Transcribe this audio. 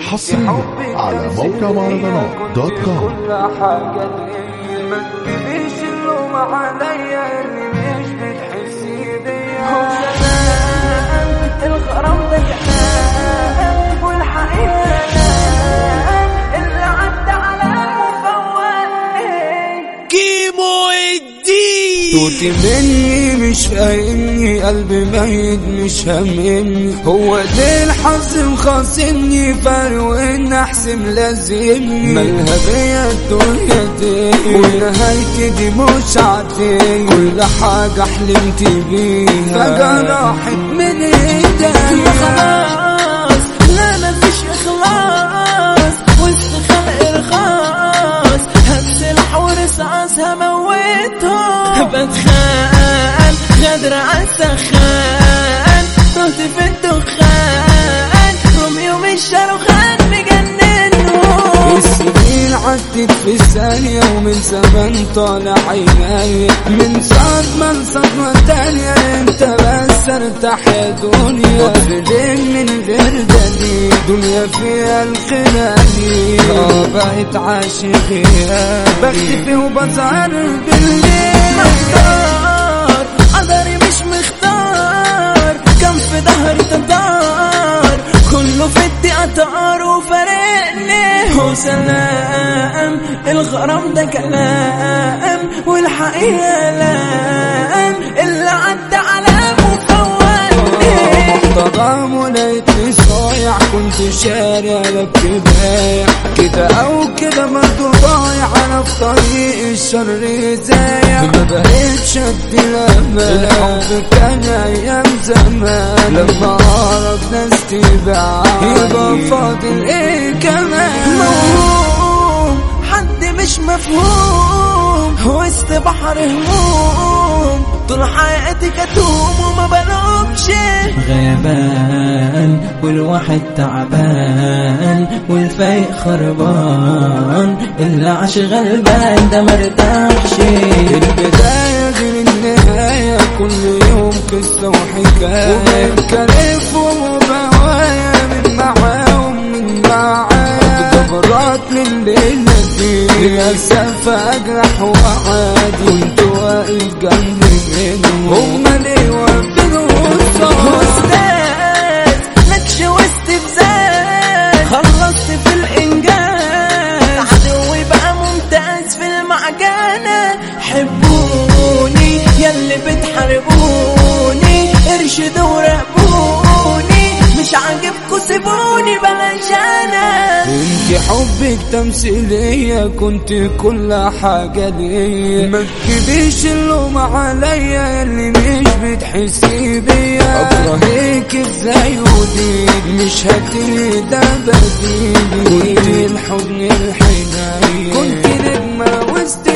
حصريا على موقع مهرجانات dot com. كل حاجة ما تجيبيش اللوم عليا توتي مني مش فاهمني قلبي ميت مش هممني هو ده الحظ مخاصمني فارق إن احسن لازمني. مالها بيا الدنيا دي ونهايتي دي مش عادية كل حاجة حلمت بيها. فجأة راحت من إيديا. خلاص لا مفيش إخلاص. وسط خلق بتخان غدر عالسخان تهت في الدخان روميو مش شاروخان مجننهم السنين عدت في ثانية ومن زمان طالع عيني. من صدمة لصدمة تانية انت بس ارتاح يا دنيا. وفدين من غير دليل دنيا فيها الخلالي بقيت عاشقيها بختفي وبظهر بالليل مختار قدري مش مختار. كان في ظهري تدار. كله في الدقيقة طار وفارقني. وسلام الغرام ده كلام. والحقيقة لام اللي عدى على مفوتني طالما لقيتني صايع كنت شارع لك بايع كده أو كده برضه ضايع أنا في طريق الشر زايع. ما بقتش ادي الامان الحب كان أيام زمان. لما اقرب ناس تباع يبقى فاضل إيه كمان؟ موهوم حد مش مفهوم. وسط بحر هموم. طول حياتي كتوم وما بلومش غيبان والواحد تعبان والفايق خربان. اللي عاش غلبان ده مرتاحش البداية غير النهاية كل يوم قصة وحكاية. وبنكرف وبوايا من معاهم من معايا. جبرات لليلة دي للأسف أجرح وأعادي. وانت واقف جنبي هما ليه واقفين قصاد أستاذ نكش واستفزاز خلصت في الإنجاز عدوي بقى ممتاز في المعجنة حبوني يلي بتحاربوني ارشدوا مش عاجبكوا سيبوني بلاش أنا انت حبك تمثيلية كنت كل حاجة ليا ما تجيبيش اللوم عليا اللي مش بتحسي بيا. اكرهك إزاي وديك مش هتلي ده بديلي كنت الحضن الحنين كنت نجمة وسط